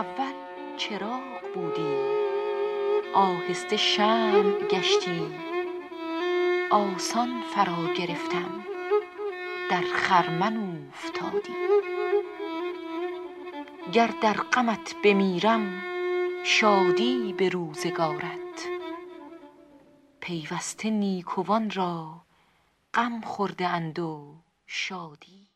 اول چراغ بودی آهسته شمع گشتی آسان فرا گرفتم. در خرمن اوفتادی گر در غمت بمیرم شادی به روزگارت. پیوسته نیکوان را غم خورده اند و شادی.